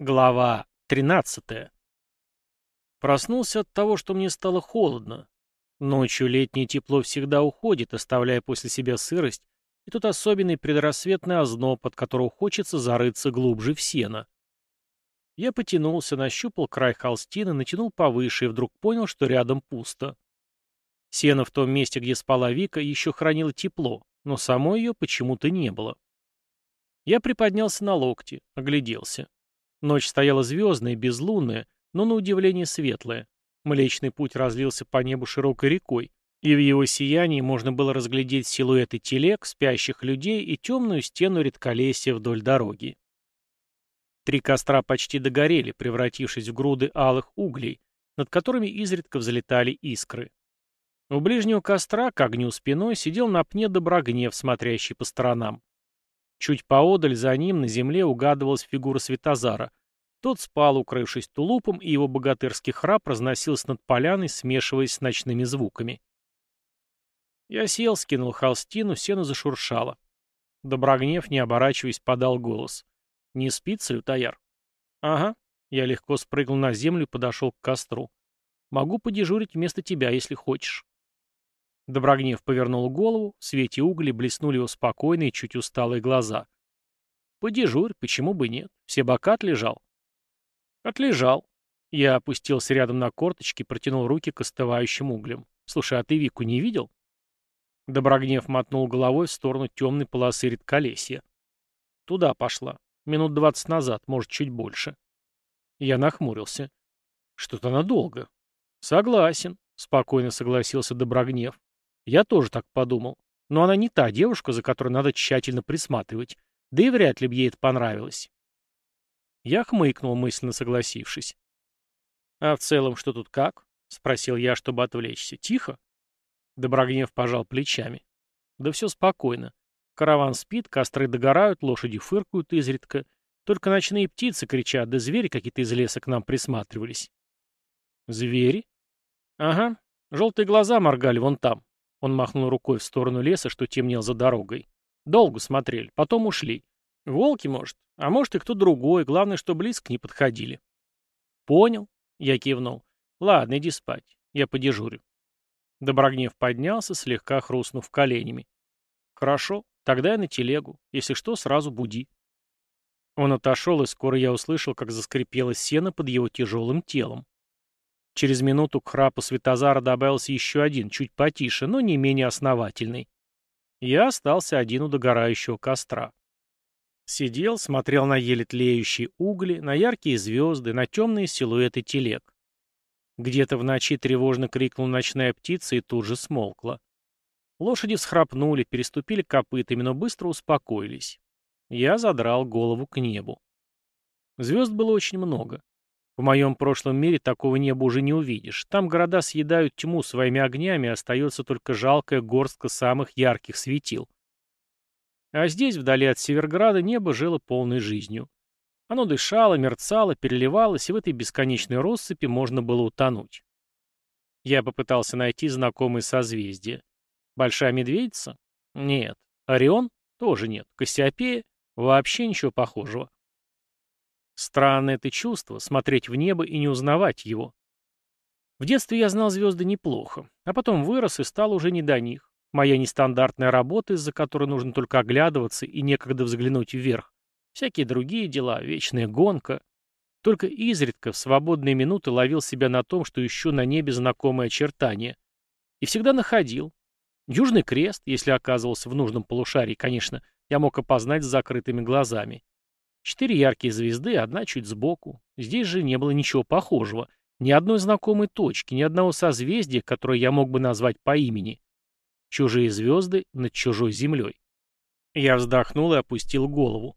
Глава 13. Проснулся от того, что мне стало холодно. Ночью летнее тепло всегда уходит, оставляя после себя сырость, и тут особенный предрассветный озноб, от которого хочется зарыться глубже в сено. Я потянулся, нащупал край холстины, натянул повыше и вдруг понял, что рядом пусто. Сено в том месте, где спала Вика, еще хранило тепло, но самой ее почему-то не было. Я приподнялся на локти, огляделся. Ночь стояла звездная, безлунная, но на удивление светлая. Млечный путь разлился по небу широкой рекой, и в его сиянии можно было разглядеть силуэты телег, спящих людей и темную стену редколесья вдоль дороги. Три костра почти догорели, превратившись в груды алых углей, над которыми изредка взлетали искры. У ближнего костра, к огню спиной, сидел на пне доброгнев, смотрящий по сторонам. Чуть поодаль за ним на земле угадывалась фигура Светозара. Тот спал, укрывшись тулупом, и его богатырский храп разносился над поляной, смешиваясь с ночными звуками. Я сел, скинул холстину, сено зашуршало. Доброгнев, не оборачиваясь, подал голос. «Не спится, лютояр?» «Ага». Я легко спрыгнул на землю и подошел к костру. «Могу подежурить вместо тебя, если хочешь». Доброгнев повернул голову, в свете угли блеснули его спокойные, чуть усталые глаза. «Подежурь, почему бы нет? Все бока отлежал?» «Отлежал». Я опустился рядом на корточки протянул руки к остывающим углям. «Слушай, а ты Вику не видел?» Доброгнев мотнул головой в сторону темной полосы редколесья. «Туда пошла. Минут двадцать назад, может, чуть больше». Я нахмурился. «Что-то надолго». «Согласен», — спокойно согласился Доброгнев. Я тоже так подумал. Но она не та девушка, за которой надо тщательно присматривать. Да и вряд ли бы ей это понравилось. Я хмыкнул, мысленно согласившись. «А в целом что тут как?» — спросил я, чтобы отвлечься. «Тихо?» Доброгнев пожал плечами. «Да все спокойно. Караван спит, костры догорают, лошади фыркают изредка. Только ночные птицы кричат, да звери какие-то из леса к нам присматривались». «Звери?» «Ага. Желтые глаза моргали вон там. Он махнул рукой в сторону леса, что темнел за дорогой. Долго смотрели, потом ушли. Волки, может, а может и кто другой, главное, что близко не подходили. Понял, я кивнул. Ладно, иди спать, я подежурю. Доброгнев поднялся, слегка хрустнув коленями. Хорошо, тогда я на телегу. Если что, сразу буди. Он отошел, и скоро я услышал, как заскрипело сено под его тяжелым телом. Через минуту к храпу Светозара добавился еще один, чуть потише, но не менее основательный. Я остался один у догорающего костра. Сидел, смотрел на еле тлеющие угли, на яркие звезды, на темные силуэты телег. Где-то в ночи тревожно крикнула ночная птица и тут же смолкла. Лошади всхрапнули, переступили копытами, но быстро успокоились. Я задрал голову к небу. Звезд было очень много. В моем прошлом мире такого неба уже не увидишь. Там города съедают тьму своими огнями, остается только жалкая горстка самых ярких светил. А здесь, вдали от Северграда, небо жило полной жизнью. Оно дышало, мерцало, переливалось, и в этой бесконечной россыпи можно было утонуть. Я попытался найти знакомые созвездия. Большая медведица? Нет. Орион? Тоже нет. Кассиопея? Вообще ничего похожего. Странное это чувство — смотреть в небо и не узнавать его. В детстве я знал звезды неплохо, а потом вырос и стал уже не до них. Моя нестандартная работа, из-за которой нужно только оглядываться и некогда взглянуть вверх. Всякие другие дела, вечная гонка. Только изредка в свободные минуты ловил себя на том, что ищу на небе знакомые очертания. И всегда находил. Южный крест, если оказывался в нужном полушарии, конечно, я мог опознать с закрытыми глазами. Четыре яркие звезды, одна чуть сбоку. Здесь же не было ничего похожего. Ни одной знакомой точки, ни одного созвездия, которое я мог бы назвать по имени. Чужие звезды над чужой землей. Я вздохнул и опустил голову.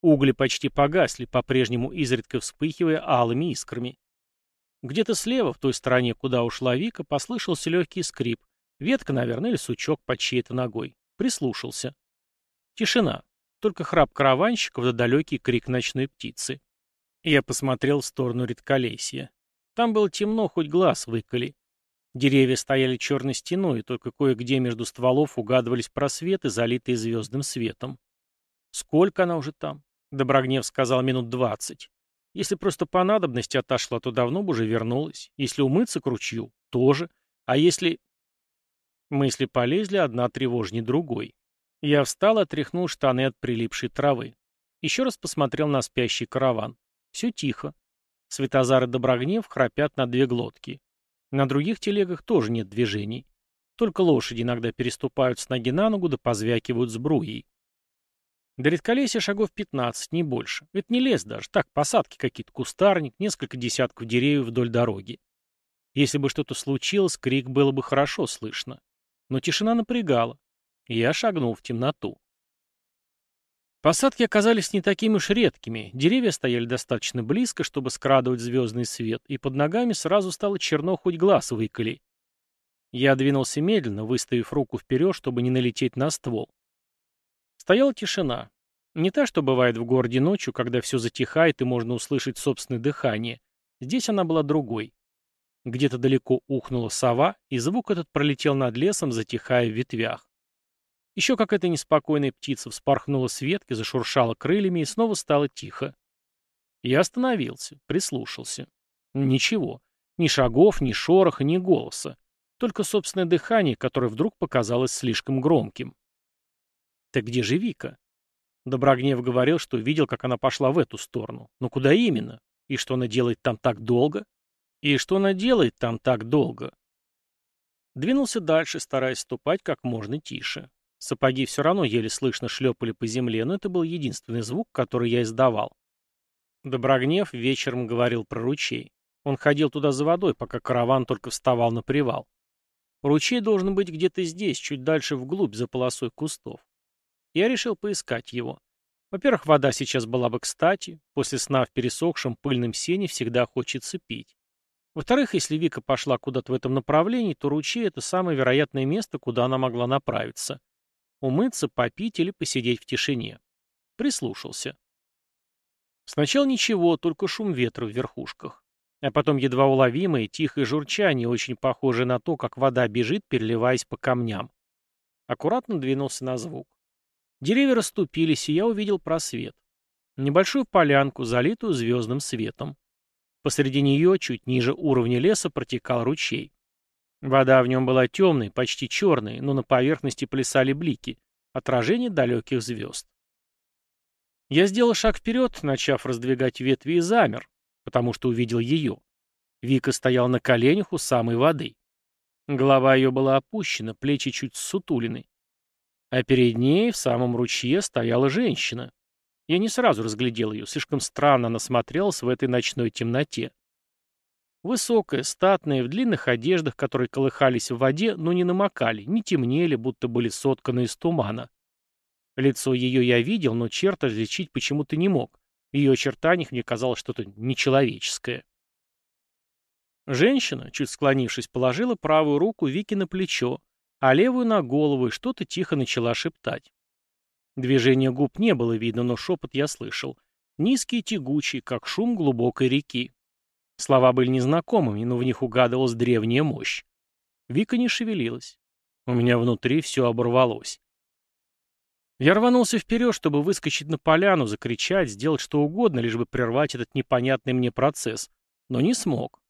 Угли почти погасли, по-прежнему изредка вспыхивая алыми искрами. Где-то слева, в той стороне, куда ушла Вика, послышался легкий скрип. Ветка, наверное, или сучок под чьей-то ногой. Прислушался. Тишина. Только храп караванщиков да далекий крик ночной птицы. Я посмотрел в сторону редколесья. Там было темно, хоть глаз выколи. Деревья стояли черной стеной, и только кое-где между стволов угадывались просветы, залитые звездным светом. «Сколько она уже там?» — Доброгнев сказал минут двадцать. Если просто по надобности отошла, то давно бы уже вернулась. Если умыться к ручью, тоже. А если... Мысли полезли одна тревожнее другой. Я встал и отряхнул штаны от прилипшей травы. Еще раз посмотрел на спящий караван. Все тихо. Светозар и Доброгнев храпят на две глотки. На других телегах тоже нет движений. Только лошади иногда переступают с ноги на ногу да позвякивают сбруей. До редколесья шагов 15, не больше. Это не лес даже, так, посадки какие-то, кустарник, несколько десятков деревьев вдоль дороги. Если бы что-то случилось, крик было бы хорошо слышно. Но тишина напрягала. Я шагнул в темноту. Посадки оказались не такими уж редкими. Деревья стояли достаточно близко, чтобы скрадывать звездный свет, и под ногами сразу стало черно хоть глаз выколи. Я двинулся медленно, выставив руку вперед, чтобы не налететь на ствол. Стояла тишина. Не та, что бывает в городе ночью, когда все затихает и можно услышать собственное дыхание. Здесь она была другой. Где-то далеко ухнула сова, и звук этот пролетел над лесом, затихая в ветвях. Еще какая-то неспокойная птица вспорхнула с ветки, зашуршала крыльями и снова стало тихо. Я остановился, прислушался. Ничего. Ни шагов, ни шороха, ни голоса. Только собственное дыхание, которое вдруг показалось слишком громким. Так где же Вика? Доброгнев говорил, что видел, как она пошла в эту сторону. Но куда именно? И что она делает там так долго? И что она делает там так долго? Двинулся дальше, стараясь ступать как можно тише. Сапоги все равно еле слышно шлепали по земле, но это был единственный звук, который я издавал. Доброгнев вечером говорил про ручей. Он ходил туда за водой, пока караван только вставал на привал. Ручей должен быть где-то здесь, чуть дальше вглубь, за полосой кустов. Я решил поискать его. Во-первых, вода сейчас была бы кстати, после сна в пересохшем пыльном сене всегда хочется пить. Во-вторых, если Вика пошла куда-то в этом направлении, то ручей — это самое вероятное место, куда она могла направиться. Умыться, попить или посидеть в тишине. Прислушался. Сначала ничего, только шум ветра в верхушках. А потом едва уловимое, тихое журчание, очень похожее на то, как вода бежит, переливаясь по камням. Аккуратно двинулся на звук. Деревья расступились, и я увидел просвет. Небольшую полянку, залитую звездным светом. Посреди нее, чуть ниже уровня леса, протекал ручей. Вода в нем была темной, почти черной, но на поверхности плясали блики, отражение далеких звезд. Я сделал шаг вперед, начав раздвигать ветви, и замер, потому что увидел ее. Вика стояла на коленях у самой воды. Голова ее была опущена, плечи чуть сутулины. А перед ней, в самом ручье, стояла женщина. Я не сразу разглядел ее, слишком странно она смотрелась в этой ночной темноте. Высокая, статная, в длинных одеждах, которые колыхались в воде, но не намокали, не темнели, будто были сотканы из тумана. Лицо ее я видел, но черт различить почему-то не мог. В ее очертаниях мне казалось что-то нечеловеческое. Женщина, чуть склонившись, положила правую руку Вики на плечо, а левую на голову и что-то тихо начала шептать. Движения губ не было видно, но шепот я слышал. Низкий и тягучий, как шум глубокой реки. Слова были незнакомыми, но в них угадывалась древняя мощь. Вика не шевелилась. У меня внутри все оборвалось. Я рванулся вперед, чтобы выскочить на поляну, закричать, сделать что угодно, лишь бы прервать этот непонятный мне процесс. Но не смог.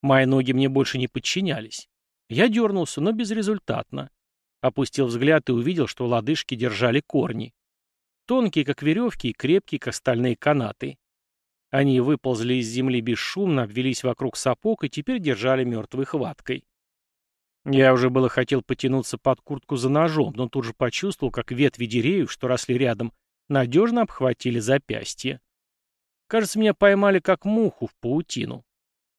Мои ноги мне больше не подчинялись. Я дернулся, но безрезультатно. Опустил взгляд и увидел, что лодыжки держали корни. Тонкие, как веревки, и крепкие, как стальные канаты. Они выползли из земли бесшумно, обвелись вокруг сапог и теперь держали мертвой хваткой. Я уже было хотел потянуться под куртку за ножом, но тут же почувствовал, как ветви деревьев, что росли рядом, надежно обхватили запястье. Кажется, меня поймали как муху в паутину.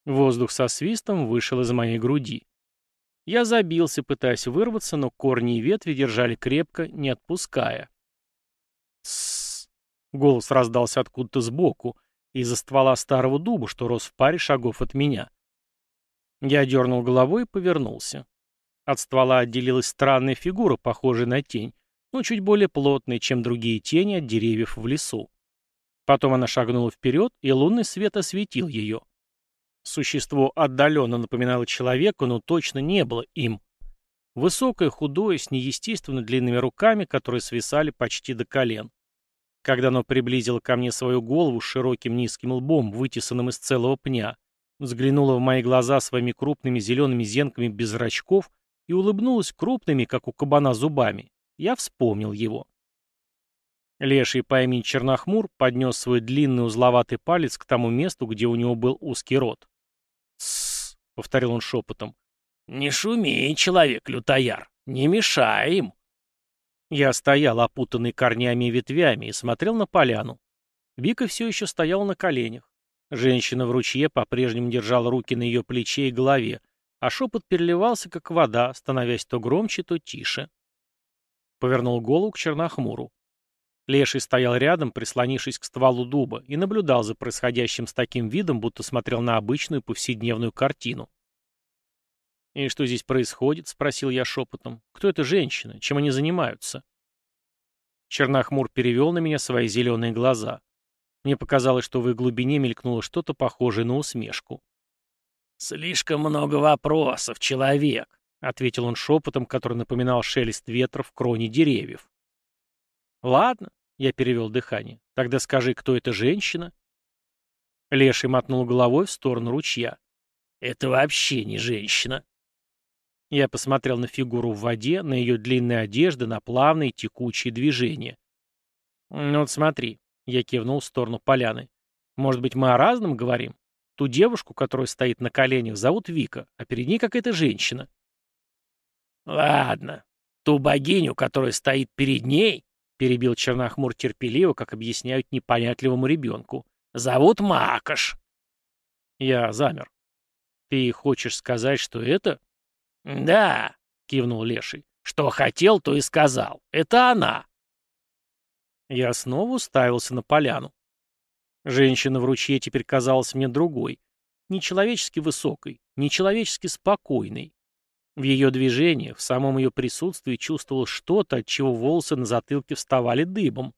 Воздух со свистом вышел из моей груди. Я забился, пытаясь вырваться, но корни и ветви держали крепко, не отпуская. «Тссс!» — голос раздался откуда-то сбоку, из-за ствола старого дуба, что рос в паре шагов от меня. Я дернул головой и повернулся. От ствола отделилась странная фигура, похожая на тень, но чуть более плотная, чем другие тени от деревьев в лесу. Потом она шагнула вперед, и лунный свет осветил ее. Существо отдаленно напоминало человека, но точно не было им. Высокое, худое, с неестественно длинными руками, которые свисали почти до колен. Когда оно приблизило ко мне свою голову с широким низким лбом, вытесанным из целого пня, взглянуло в мои глаза своими крупными зелеными зенками без зрачков и улыбнулось крупными, как у кабана, зубами, я вспомнил его. Леший по имени Чернохмур поднес свой длинный узловатый палец к тому месту, где у него был узкий рот. «Тссс», — повторил он шепотом, — «не шуми, человек-лютояр, не мешай им». Я стоял, опутанный корнями и ветвями, и смотрел на поляну. Вика все еще стояла на коленях. Женщина в ручье по-прежнему держала руки на ее плече и голове, а шепот переливался, как вода, становясь то громче, то тише. Повернул голову к Чернохмуру. Леший стоял рядом, прислонившись к стволу дуба, и наблюдал за происходящим с таким видом, будто смотрел на обычную повседневную картину. «И что здесь происходит?» — спросил я шепотом. «Кто эта женщина? Чем они занимаются?» Чернохмур перевел на меня свои зеленые глаза. Мне показалось, что в их глубине мелькнуло что-то похожее на усмешку. «Слишком много вопросов, человек», — ответил он шепотом, который напоминал шелест ветра в кроне деревьев. «Ладно», — я перевел дыхание, — «тогда скажи, кто эта женщина?» Леший мотнул головой в сторону ручья. «Это вообще не женщина», я посмотрел на фигуру в воде, на ее длинные одежды, на плавные текучие движения. «Ну вот смотри», — я кивнул в сторону поляны. «Может быть, мы о разном говорим? Ту девушку, которая стоит на коленях, зовут Вика, а перед ней какая-то женщина». «Ладно, ту богиню, которая стоит перед ней», — перебил Чернохмур терпеливо, как объясняют непонятливому ребенку, — «зовут Макаш». Я замер. «Ты хочешь сказать, что это...» «Да», — кивнул Леший, — «что хотел, то и сказал. Это она». Я снова уставился на поляну. Женщина в ручье теперь казалась мне другой, нечеловечески высокой, нечеловечески спокойной. В ее движениях, в самом ее присутствии чувствовал что-то, от чего волосы на затылке вставали дыбом.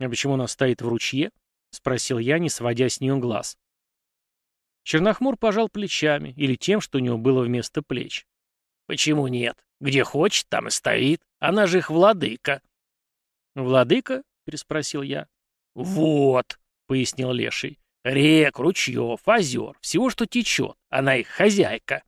«А почему она стоит в ручье?» — спросил я, не сводя с нее глаз. Чернохмур пожал плечами, или тем, что у него было вместо плеч. «Почему нет? Где хочет, там и стоит. Она же их владыка». «Владыка?» — переспросил я. «Вот», — пояснил Леший. «Рек, ручьев, озер, всего, что течет. Она их хозяйка».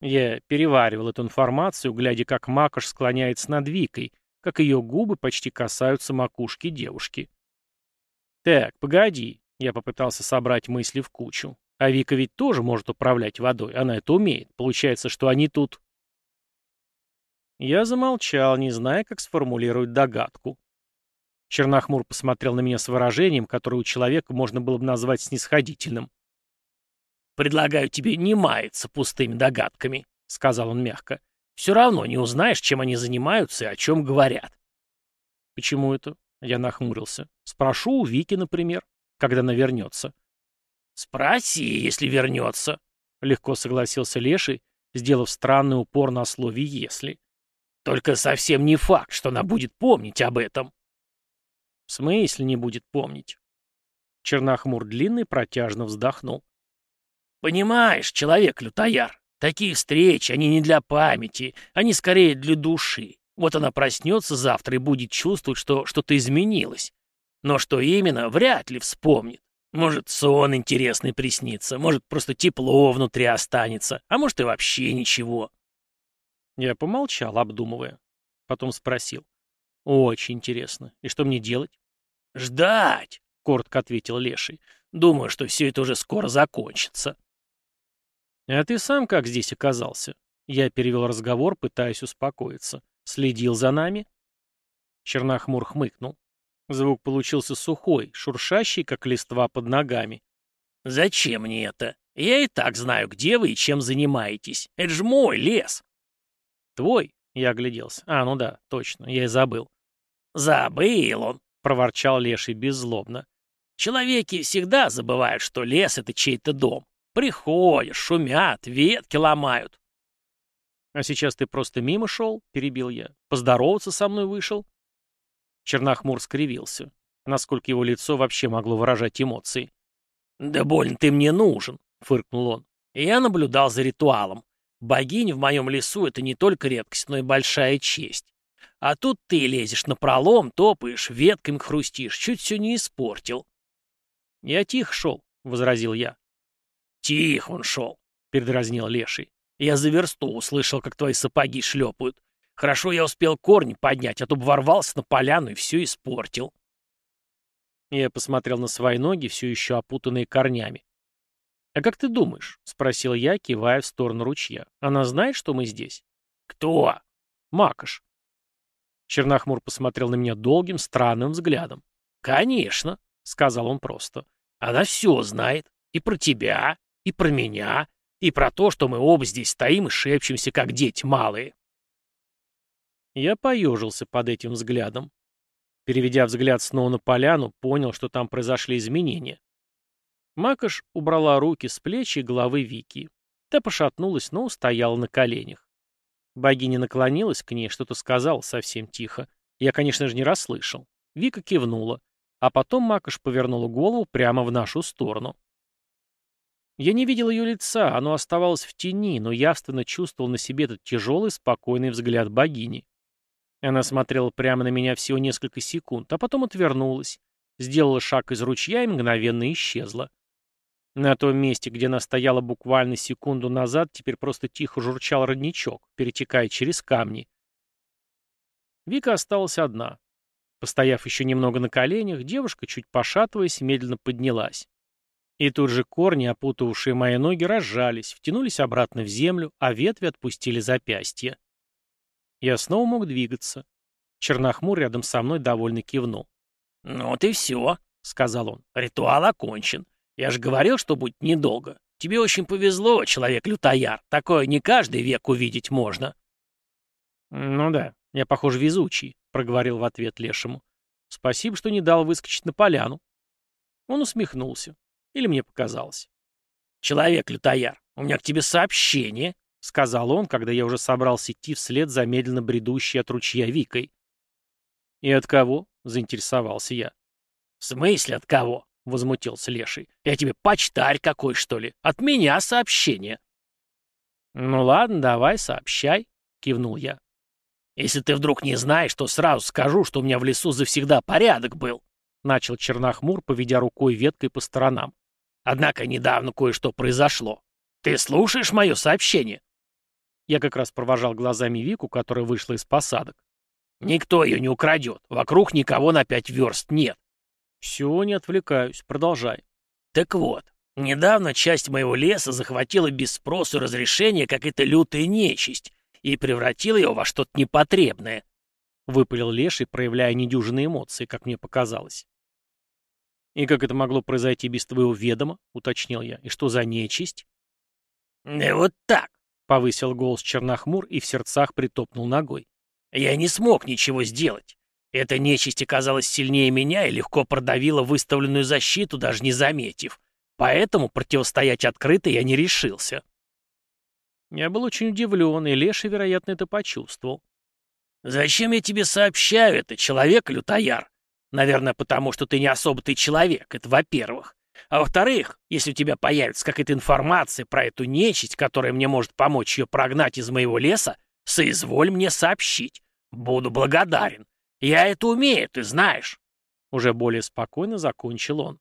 Я переваривал эту информацию, глядя, как Макаш склоняется над Викой, как ее губы почти касаются макушки девушки. «Так, погоди», я попытался собрать мысли в кучу. А Вика ведь тоже может управлять водой, она это умеет. Получается, что они тут... Я замолчал, не зная, как сформулировать догадку. Чернохмур посмотрел на меня с выражением, которое у человека можно было бы назвать снисходительным. «Предлагаю тебе не маяться пустыми догадками», — сказал он мягко. «Все равно не узнаешь, чем они занимаются и о чем говорят». «Почему это?» — я нахмурился. «Спрошу у Вики, например когда она вернется. «Спроси, если вернется», — легко согласился Леший, сделав странный упор на слове «если». «Только совсем не факт, что она будет помнить об этом». «В смысле не будет помнить?» Чернохмур длинный протяжно вздохнул. «Понимаешь, человек-лютояр, такие встречи, они не для памяти, они скорее для души. Вот она проснется завтра и будет чувствовать, что что-то изменилось. Но что именно, вряд ли вспомнит. Может, сон интересный приснится, может, просто тепло внутри останется, а может и вообще ничего. Я помолчал, обдумывая. Потом спросил. Очень интересно. И что мне делать? Ждать, коротко ответил Леший. Думаю, что все это уже скоро закончится. А ты сам как здесь оказался? Я перевел разговор, пытаясь успокоиться. Следил за нами? Чернохмур хмыкнул. Звук получился сухой, шуршащий, как листва под ногами. «Зачем мне это? Я и так знаю, где вы и чем занимаетесь. Это же мой лес!» «Твой?» — я огляделся. «А, ну да, точно, я и забыл». «Забыл он!» — проворчал Леший беззлобно. «Человеки всегда забывают, что лес — это чей-то дом. Приходят, шумят, ветки ломают». «А сейчас ты просто мимо шел?» — перебил я. «Поздороваться со мной вышел?» Чернохмур скривился. Насколько его лицо вообще могло выражать эмоции. «Да больно ты мне нужен», — фыркнул он. «Я наблюдал за ритуалом. Богинь в моем лесу — это не только редкость, но и большая честь. А тут ты лезешь на пролом, топаешь, ветками хрустишь, чуть все не испортил. Я тихо шел, — возразил я. Тихо он шел, — передразнил Леший. Я за версту услышал, как твои сапоги шлепают. Хорошо я успел корни поднять, а то бы ворвался на поляну и все испортил. Я посмотрел на свои ноги, все еще опутанные корнями. «А как ты думаешь?» — спросил я, кивая в сторону ручья. «Она знает, что мы здесь?» «Кто?» «Макаш». Чернохмур посмотрел на меня долгим, странным взглядом. «Конечно», — сказал он просто. «Она все знает. И про тебя, и про меня, и про то, что мы оба здесь стоим и шепчемся, как дети малые». Я поежился под этим взглядом. Переведя взгляд снова на поляну, понял, что там произошли изменения. Макаш убрала руки с плеч и головы Вики. Та пошатнулась, но устояла на коленях. Богиня наклонилась к ней, что-то сказала совсем тихо. Я, конечно же, не расслышал. Вика кивнула. А потом Макаш повернула голову прямо в нашу сторону. Я не видел ее лица, оно оставалось в тени, но явственно чувствовал на себе этот тяжелый, спокойный взгляд богини. Она смотрела прямо на меня всего несколько секунд, а потом отвернулась, сделала шаг из ручья и мгновенно исчезла. На том месте, где она стояла буквально секунду назад, теперь просто тихо журчал родничок, перетекая через камни. Вика осталась одна. Постояв еще немного на коленях, девушка, чуть пошатываясь, медленно поднялась. И тут же корни, опутавшие мои ноги, разжались, втянулись обратно в землю, а ветви отпустили запястья. Я снова мог двигаться. Чернохмур рядом со мной довольно кивнул. «Ну ты все», — сказал он. «Ритуал окончен. Я же говорил, что будет недолго. Тебе очень повезло, человек-лютояр. Такое не каждый век увидеть можно». «Ну да, я, похоже, везучий», — проговорил в ответ Лешему. «Спасибо, что не дал выскочить на поляну». Он усмехнулся. Или мне показалось. «Человек-лютояр, у меня к тебе сообщение», — сказал он, когда я уже собрался идти вслед за медленно бредущей от ручья Викой. «И от кого?» — заинтересовался я. «В смысле от кого?» — возмутился Леший. «Я тебе почтарь какой, что ли? От меня сообщение». «Ну ладно, давай, сообщай», — кивнул я. «Если ты вдруг не знаешь, то сразу скажу, что у меня в лесу завсегда порядок был», — начал Чернохмур, поведя рукой веткой по сторонам. «Однако недавно кое-что произошло. Ты слушаешь мое сообщение?» Я как раз провожал глазами Вику, которая вышла из посадок. «Никто ее не украдет. Вокруг никого на пять верст нет». «Все, не отвлекаюсь. Продолжай». «Так вот, недавно часть моего леса захватила без спросу разрешения какая-то лютая нечисть и превратила его во что-то непотребное», — выпалил Леший, проявляя недюжинные эмоции, как мне показалось. «И как это могло произойти без твоего ведома?» — уточнил я. «И что за нечисть?» «Да вот так. Повысил голос Чернохмур и в сердцах притопнул ногой. «Я не смог ничего сделать. Эта нечисть оказалась сильнее меня и легко продавила выставленную защиту, даже не заметив. Поэтому противостоять открыто я не решился». Я был очень удивлен, и Леша, вероятно, это почувствовал. «Зачем я тебе сообщаю это, человек-лютояр? Наверное, потому что ты не особо ты человек, это во-первых. А во-вторых, если у тебя появится какая-то информация про эту нечисть, которая мне может помочь ее прогнать из моего леса, соизволь мне сообщить. Буду благодарен. Я это умею, ты знаешь. Уже более спокойно закончил он.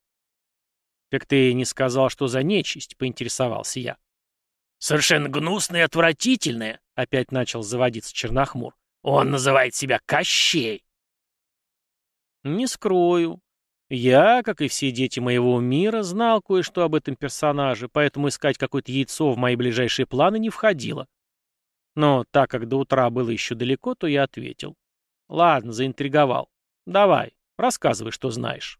«Так ты не сказал, что за нечисть?» — поинтересовался я. «Совершенно гнусная и отвратительная», — опять начал заводиться Чернохмур. «Он называет себя Кощей». «Не скрою. Я, как и все дети моего мира, знал кое-что об этом персонаже, поэтому искать какое-то яйцо в мои ближайшие планы не входило. Но так как до утра было еще далеко, то я ответил. Ладно, заинтриговал. Давай, рассказывай, что знаешь.